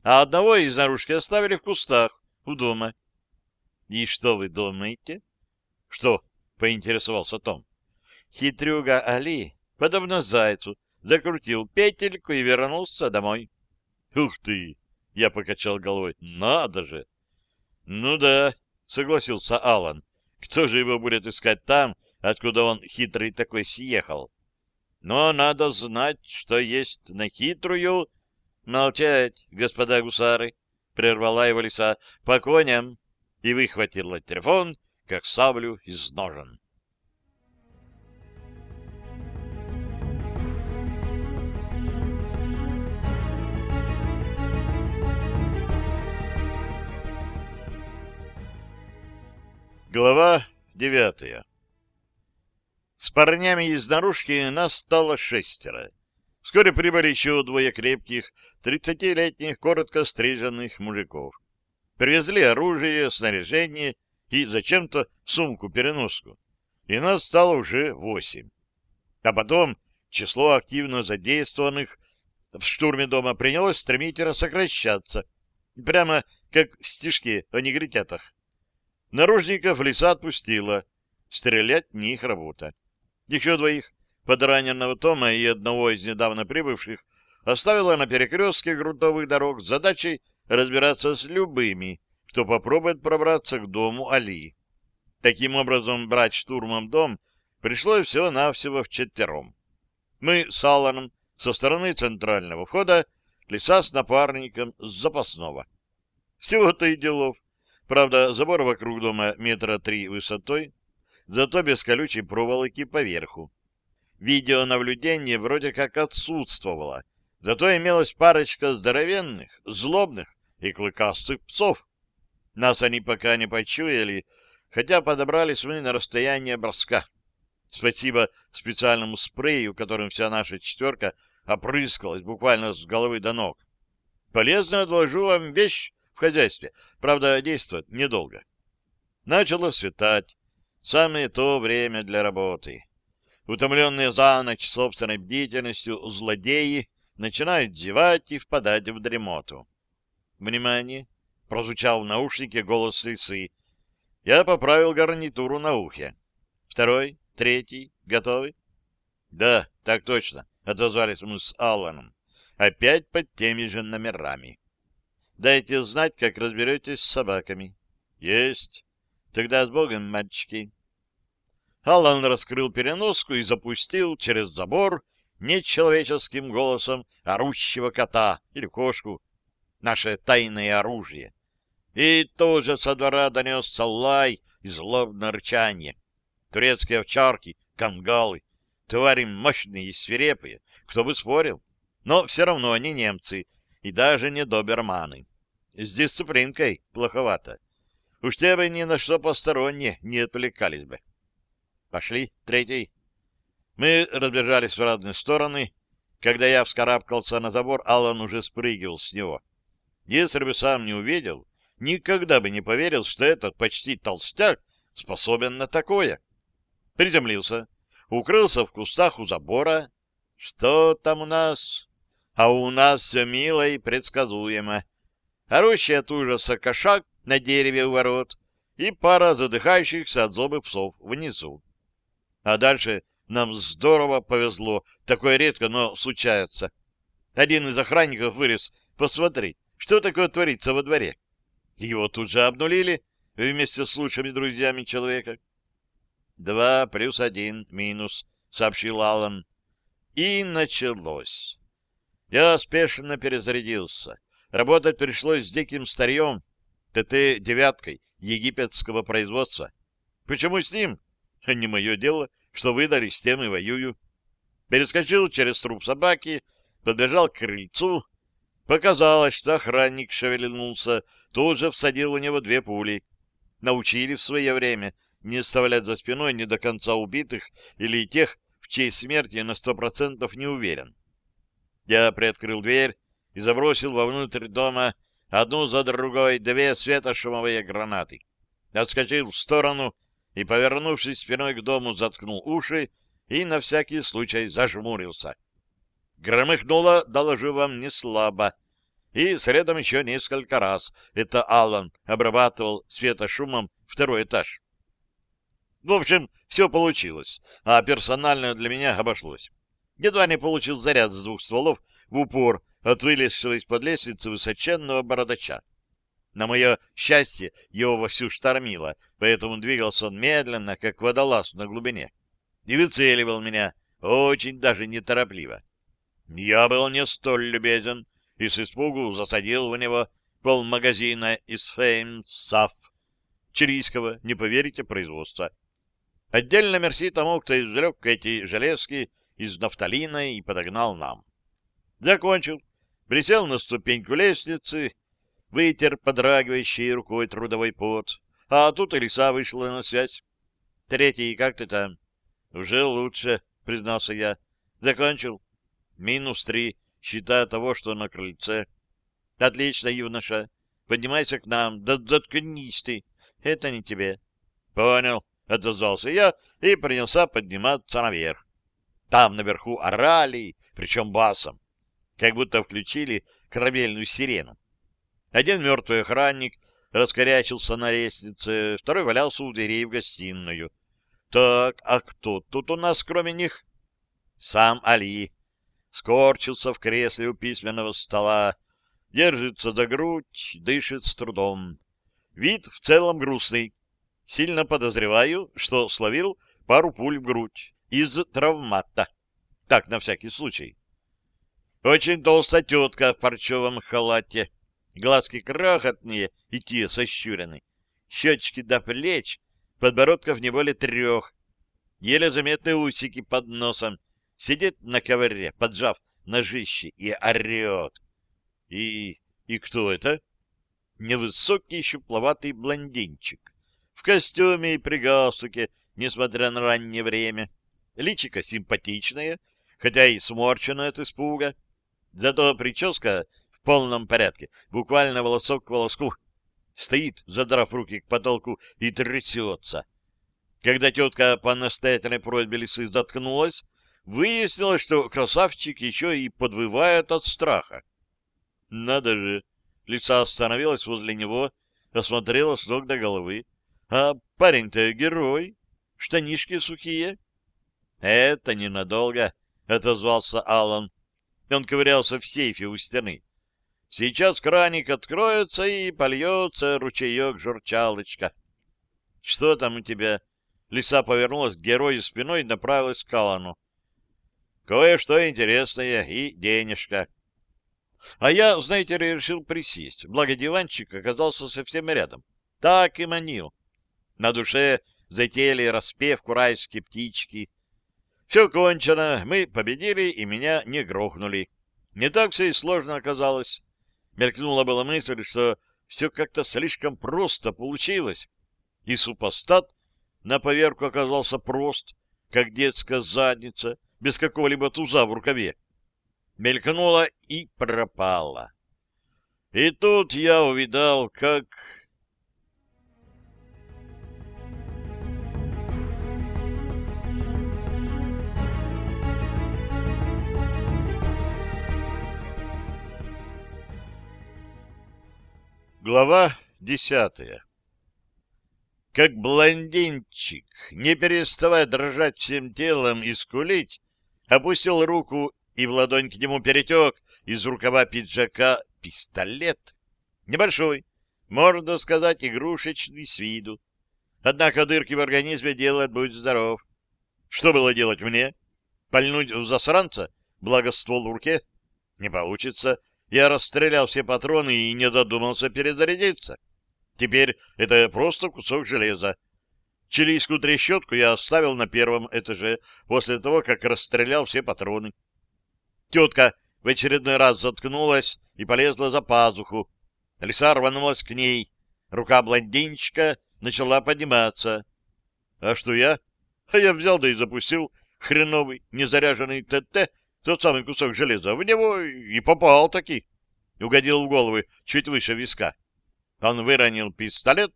А одного из наружки оставили в кустах у дома. — И что вы думаете? — Что? — поинтересовался Том. — Хитрюга Али подобно зайцу, закрутил петельку и вернулся домой. — Ух ты! — я покачал головой. — Надо же! — Ну да, — согласился Алан. Кто же его будет искать там, откуда он хитрый такой съехал? Но надо знать, что есть на хитрую... — Молчать, господа гусары! — прервала его лиса. — По коням! И выхватила телефон, как саблю из ножен. Глава девятая С парнями из наружки нас стало шестеро. Вскоре прибыли еще двое крепких, тридцатилетних, коротко стриженных мужиков. Привезли оружие, снаряжение и зачем-то сумку-переноску. И нас стало уже восемь. А потом число активно задействованных в штурме дома принялось стремительно сокращаться. Прямо как в стишке о негритятах. Наружников лиса отпустила. Стрелять не их работа. Еще двоих, подраненного Тома и одного из недавно прибывших, оставила на перекрестке грунтовых дорог с задачей разбираться с любыми, кто попробует пробраться к дому Али. Таким образом, брать штурмом дом пришлось всего-навсего вчетвером. Мы с Алланом со стороны центрального входа, леса с напарником с запасного. Всего-то и делов. Правда, забор вокруг дома метра три высотой, зато без колючей проволоки поверху. Видеонаблюдение вроде как отсутствовало, зато имелась парочка здоровенных, злобных и клыкастых псов. Нас они пока не почуяли, хотя подобрались мы на расстояние броска. Спасибо специальному спрею, которым вся наша четверка опрыскалась буквально с головы до ног. Полезно доложу вам вещь в хозяйстве, правда, действует недолго. Начало светать, самое то время для работы. Утомленные за ночь собственной бдительностью злодеи начинают зевать и впадать в дремоту. «Внимание!» — прозвучал в наушнике голос лисы. Я поправил гарнитуру на ухе. «Второй, третий, готовы?» «Да, так точно», — отозвались мы с Алланом. «Опять под теми же номерами». «Дайте знать, как разберетесь с собаками». «Есть. Тогда с Богом, мальчики». Аллан раскрыл переноску и запустил через забор нечеловеческим голосом орущего кота или кошку, наше тайное оружие. И тоже со двора донесся лай и злобное рычание. Турецкие овчарки, кангалы, твари мощные и свирепые, кто бы спорил. Но все равно они немцы и даже не доберманы. С дисциплинкой плоховато. Уж те бы ни на что посторонние не отвлекались бы. Пошли, третий. Мы разбежались в разные стороны. Когда я вскарабкался на забор, Аллан уже спрыгивал с него. Если бы сам не увидел, никогда бы не поверил, что этот почти толстяк способен на такое. Приземлился, укрылся в кустах у забора. Что там у нас? А у нас все мило и предсказуемо. Орущий от ужаса кошак на дереве у ворот и пара задыхающихся от злобы псов внизу. А дальше нам здорово повезло. Такое редко, но случается. Один из охранников вылез посмотреть, что такое творится во дворе. Его тут же обнулили вместе с лучшими друзьями человека. «Два плюс один минус», — сообщил Аллан. И началось. Я спешно перезарядился. Работать пришлось с диким старьем, ТТ-девяткой египетского производства. Почему с ним? Не мое дело, что выдали, с тем и воюю. Перескочил через труп собаки, подбежал к крыльцу, Показалось, что охранник шевельнулся, тут же всадил у него две пули. Научили в свое время не оставлять за спиной не до конца убитых или тех, в чьей смерти на сто процентов не уверен. Я приоткрыл дверь и забросил вовнутрь дома одну за другой две светошумовые гранаты. Отскочил в сторону и, повернувшись спиной к дому, заткнул уши и на всякий случай зажмурился. Громыхнуло, доложу вам, не слабо. И следом еще несколько раз. Это Аллан обрабатывал светошумом второй этаж. В общем, все получилось, а персонально для меня обошлось. Едва не получил заряд с двух стволов в упор от вылезшего из-под лестницы высоченного бородача. На мое счастье, его вовсю штормило, поэтому двигался он медленно, как водолаз на глубине, и выцеливал меня очень даже неторопливо. Я был не столь любезен и с испугу засадил в него полмагазина из Фейм Саф, чилийского, не поверите, производства. Отдельно мерси тому, кто извлек эти железки из нафталина и подогнал нам. Закончил, присел на ступеньку лестницы, вытер подрагивающей рукой трудовой пот, а тут и лиса вышла на связь. Третий, как ты там? Уже лучше, признался я. Закончил. Минус три, считая того, что на крыльце. Отлично, юноша. Поднимайся к нам. Да заткнись ты. Это не тебе. Понял, отозвался я и принялся подниматься наверх. Там наверху орали, причем басом, как будто включили корабельную сирену. Один мертвый охранник раскорячился на лестнице, второй валялся у дверей в гостиную. Так, а кто тут у нас кроме них? Сам Али, скорчился в кресле у письменного стола, держится за грудь, дышит с трудом. Вид в целом грустный. Сильно подозреваю, что словил пару пуль в грудь из травмата. Так, на всякий случай. Очень толстая тетка в парчевом халате. Глазки крохотные и те сощурены. Щечки до плеч, подбородков не более трех. Еле заметные усики под носом. Сидит на ковре, поджав ножище, и орет. И... и кто это? Невысокий щупловатый блондинчик. В костюме и при галстуке, несмотря на раннее время. Личико симпатичное, хотя и сморчено от испуга. Зато прическа в полном порядке, буквально волосок к волоску. Стоит, задрав руки к потолку, и трясется. Когда тетка по настоятельной просьбе лисы заткнулась, выяснилось, что красавчик еще и подвывает от страха. Надо же! Лиса остановилась возле него, осмотрела с ног до головы. А парень-то герой, штанишки сухие. — Это ненадолго, — отозвался Аллан. Он ковырялся в сейфе у стены. Сейчас краник откроется и польется ручеек-журчалочка. — Что там у тебя? Лиса повернулась к герою спиной и направилась к Аллану. — Кое-что интересное и денежка. А я, знаете ли, решил присесть, благо диванчик оказался совсем рядом. Так и манил. На душе затеяли распев курайские птички — все кончено, мы победили, и меня не грохнули. Не так все и сложно оказалось. Мелькнула была мысль, что все как-то слишком просто получилось. И супостат на поверку оказался прост, как детская задница, без какого-либо туза в рукаве. Мелькнула и пропала. И тут я увидал, как Глава десятая Как блондинчик, не переставая дрожать всем телом и скулить, опустил руку, и в ладонь к нему перетек из рукава пиджака пистолет. Небольшой, можно сказать, игрушечный с виду. Однако дырки в организме делает будь здоров. Что было делать мне? Пальнуть в засранца? Благо ствол в руке? Не получится. Я расстрелял все патроны и не додумался перезарядиться. Теперь это просто кусок железа. Чилийскую трещотку я оставил на первом этаже после того, как расстрелял все патроны. Тетка в очередной раз заткнулась и полезла за пазуху. Лиса рванулась к ней. Рука блондинчика начала подниматься. А что я? А я взял да и запустил хреновый незаряженный ТТ тот самый кусок железа, в него и попал таки. Угодил в голову чуть выше виска. Он выронил пистолет,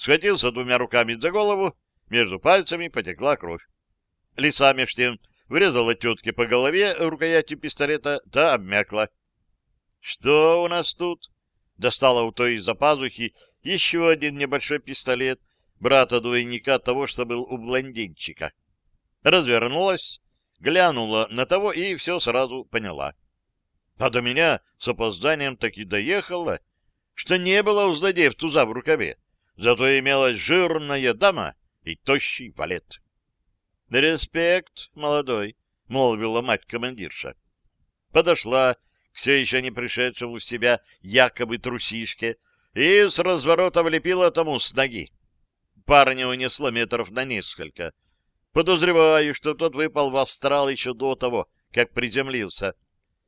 схватился двумя руками за голову, между пальцами потекла кровь. Лиса меж тем врезала тетке по голове рукоятью пистолета, та обмякла. — Что у нас тут? Достала у той из-за пазухи еще один небольшой пистолет брата-двойника того, что был у блондинчика. Развернулась, глянула на того и все сразу поняла. А до меня с опозданием таки доехало, что не было у злодеев туза в рукаве, зато имелась жирная дама и тощий валет. — Респект, молодой, — молвила мать-командирша. Подошла к все еще не пришедшему в себя якобы трусишке и с разворота влепила тому с ноги. Парня унесло метров на несколько — Подозреваю, что тот выпал в австрал еще до того, как приземлился.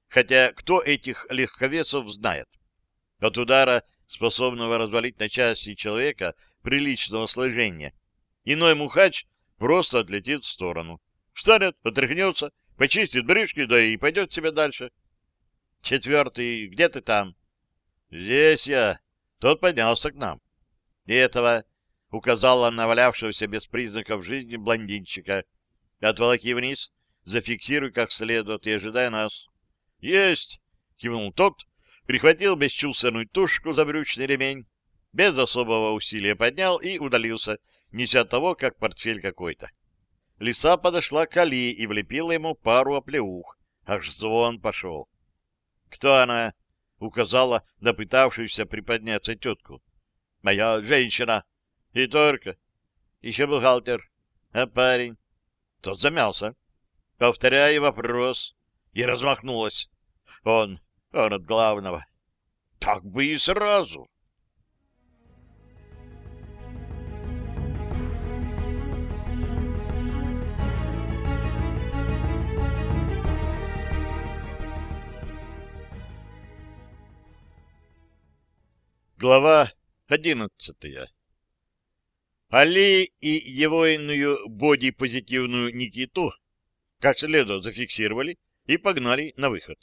Хотя кто этих легковесов знает? От удара, способного развалить на части человека приличного сложения, иной мухач просто отлетит в сторону. Встанет, потряхнется, почистит брюшки, да и пойдет себе дальше. Четвертый, где ты там? Здесь я. Тот поднялся к нам. И этого указала на валявшегося без признаков жизни блондинчика. «Отволоки вниз, зафиксируй как следует и ожидай нас». «Есть!» — кивнул тот, прихватил бесчувственную тушку за брючный ремень, без особого усилия поднял и удалился, неся того, как портфель какой-то. Лиса подошла к Али и влепила ему пару оплеух. Аж звон пошел. «Кто она?» — указала на пытавшуюся приподняться тетку. Моя женщина. И только. Еще бухгалтер. А парень? Тот замялся. Повторяю вопрос. И размахнулась. Он, он от главного. Так бы и сразу. Глава одиннадцатая Али и его иную бодипозитивную Никиту как следует зафиксировали и погнали на выход.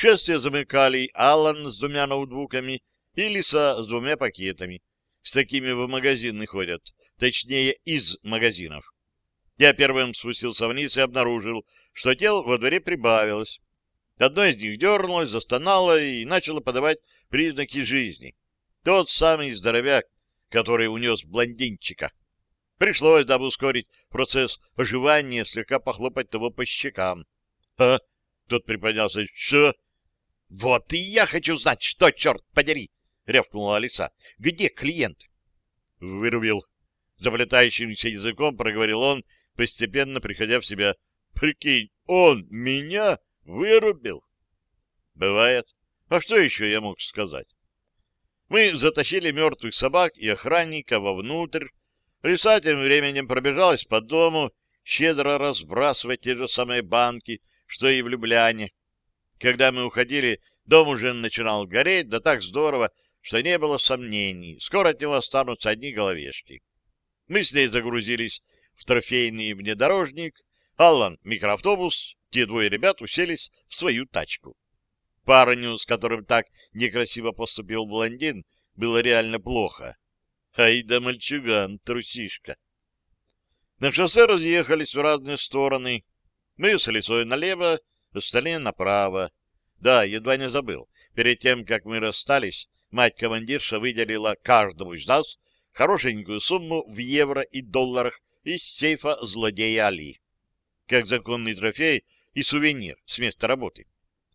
Шествие замыкали Аллан с двумя ноутбуками и Лиса с двумя пакетами. С такими в магазины ходят, точнее, из магазинов. Я первым спустился вниз и обнаружил, что тел во дворе прибавилось. Одно из них дернулось, застонало и начало подавать признаки жизни. Тот самый здоровяк, который унес блондинчика. Пришлось, дабы ускорить процесс оживания, слегка похлопать того по щекам. — А? — тот приподнялся. — Что? — Вот и я хочу знать, что, черт подери! — рявкнула Алиса. — Где клиент? — Вырубил. Заплетающимся языком проговорил он, постепенно приходя в себя. — Прикинь, он меня вырубил? — Бывает. А что еще я мог сказать? Мы затащили мертвых собак и охранника вовнутрь. Лиса тем временем пробежалась по дому, щедро разбрасывая те же самые банки, что и в Любляне. Когда мы уходили, дом уже начинал гореть, да так здорово, что не было сомнений. Скоро от него останутся одни головешки. Мы с ней загрузились в трофейный внедорожник, Аллан — микроавтобус, те двое ребят уселись в свою тачку. Парню, с которым так некрасиво поступил блондин, было реально плохо. Ай да мальчуган, трусишка. На шоссе разъехались в разные стороны. Мы с лесой налево, остальные направо. Да, едва не забыл. Перед тем, как мы расстались, мать-командирша выделила каждому из нас хорошенькую сумму в евро и долларах из сейфа злодея Али. Как законный трофей и сувенир с места работы.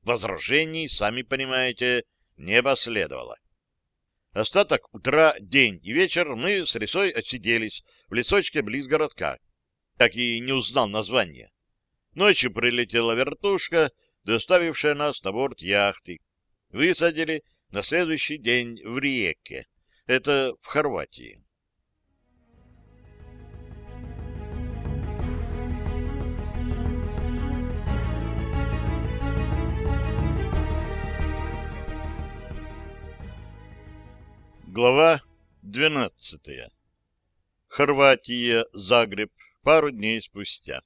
Возражений, сами понимаете, не последовало. Остаток утра, день и вечер мы с Рисой отсиделись в лесочке близ городка. Так и не узнал название. Ночью прилетела вертушка, доставившая нас на борт яхты. Высадили на следующий день в Риеке. Это в Хорватии. Глава двенадцатая. Хорватия, Загреб, пару дней спустя.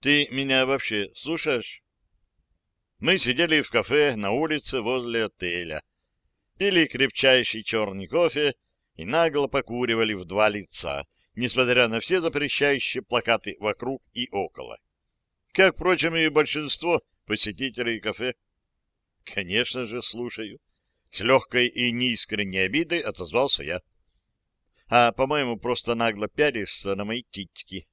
Ты меня вообще слушаешь? Мы сидели в кафе на улице возле отеля, пили крепчайший черный кофе и нагло покуривали в два лица, несмотря на все запрещающие плакаты вокруг и около. Как, впрочем, и большинство посетителей кафе. Конечно же, слушаю. С легкой и неискренней обидой отозвался я. А, по-моему, просто нагло пялишься на мои титьки.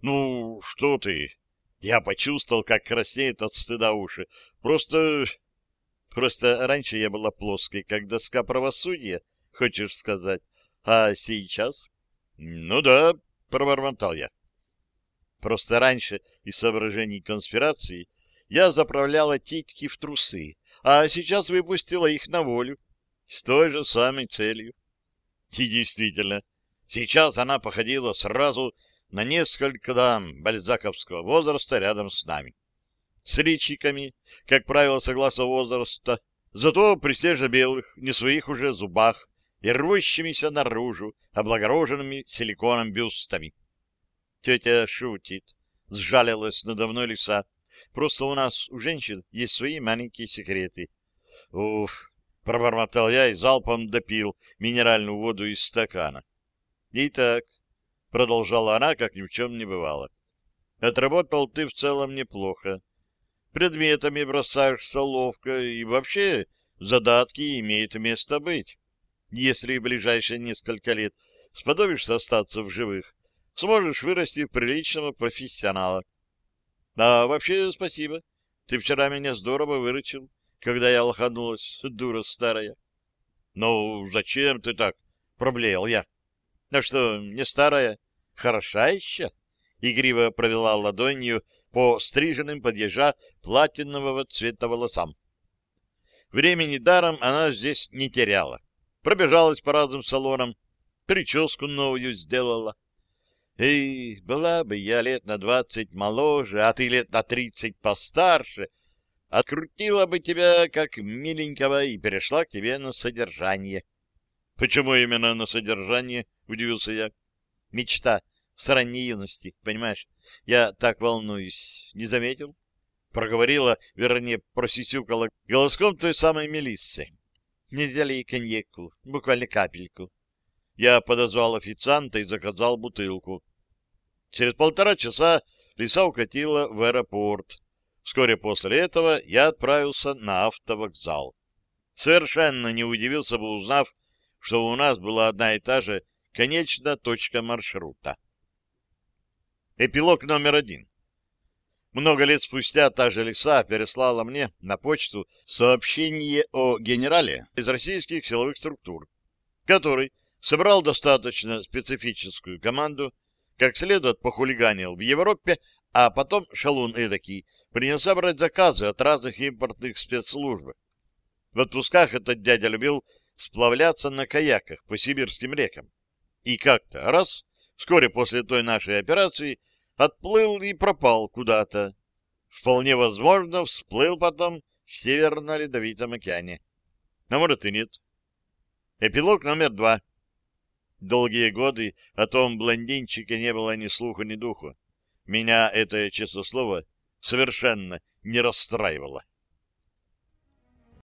Ну, что ты? Я почувствовал, как краснеют от стыда уши. Просто... Просто раньше я была плоской, как доска правосудия, хочешь сказать. А сейчас? Ну да, пробормотал я. Просто раньше из соображений конспирации я заправляла титьки в трусы, а сейчас выпустила их на волю с той же самой целью. И действительно, сейчас она походила сразу на несколько дам бальзаковского возраста рядом с нами. С личиками, как правило, согласно возраста, зато при белых, не своих уже зубах и рвущимися наружу, облагороженными силиконом бюстами. Тетя шутит, сжалилась надо мной лиса. Просто у нас, у женщин, есть свои маленькие секреты. Уф, пробормотал я и залпом допил минеральную воду из стакана. Итак, продолжала она, как ни в чем не бывало. Отработал ты в целом неплохо. Предметами бросаешься ловко, и вообще задатки имеют место быть. Если в ближайшие несколько лет сподобишься остаться в живых, сможешь вырасти в приличного профессионала. А вообще спасибо. Ты вчера меня здорово выручил, когда я лоханулась, дура старая. Ну, зачем ты так? — проблеял я. — Ну что, не старая? Хороша еще? Игриво провела ладонью по стриженным под платинового цвета волосам. Времени даром она здесь не теряла. Пробежалась по разным салонам, прическу новую сделала. Эй, была бы я лет на двадцать моложе, а ты лет на тридцать постарше, открутила бы тебя как миленького и перешла к тебе на содержание. — Почему именно на содержание? — удивился я. — Мечта с ранней юности, понимаешь? Я так волнуюсь. Не заметил? Проговорила, вернее, просисюкала голоском той самой Мелиссы. Нельзя ли коньяку? Буквально капельку. Я подозвал официанта и заказал бутылку. Через полтора часа лиса укатила в аэропорт. Вскоре после этого я отправился на автовокзал. Совершенно не удивился бы, узнав, что у нас была одна и та же конечная точка маршрута. Эпилог номер один. Много лет спустя та же лиса переслала мне на почту сообщение о генерале из российских силовых структур, который собрал достаточно специфическую команду, как следует похулиганил в Европе, а потом шалун эдакий принялся брать заказы от разных импортных спецслужб. В отпусках этот дядя любил сплавляться на каяках по сибирским рекам. И как-то раз вскоре после той нашей операции отплыл и пропал куда-то. Вполне возможно, всплыл потом в Северно-Ледовитом океане. А может и нет. Эпилог номер два. Долгие годы о том блондинчике не было ни слуху, ни духу. Меня это, честно слово, совершенно не расстраивало.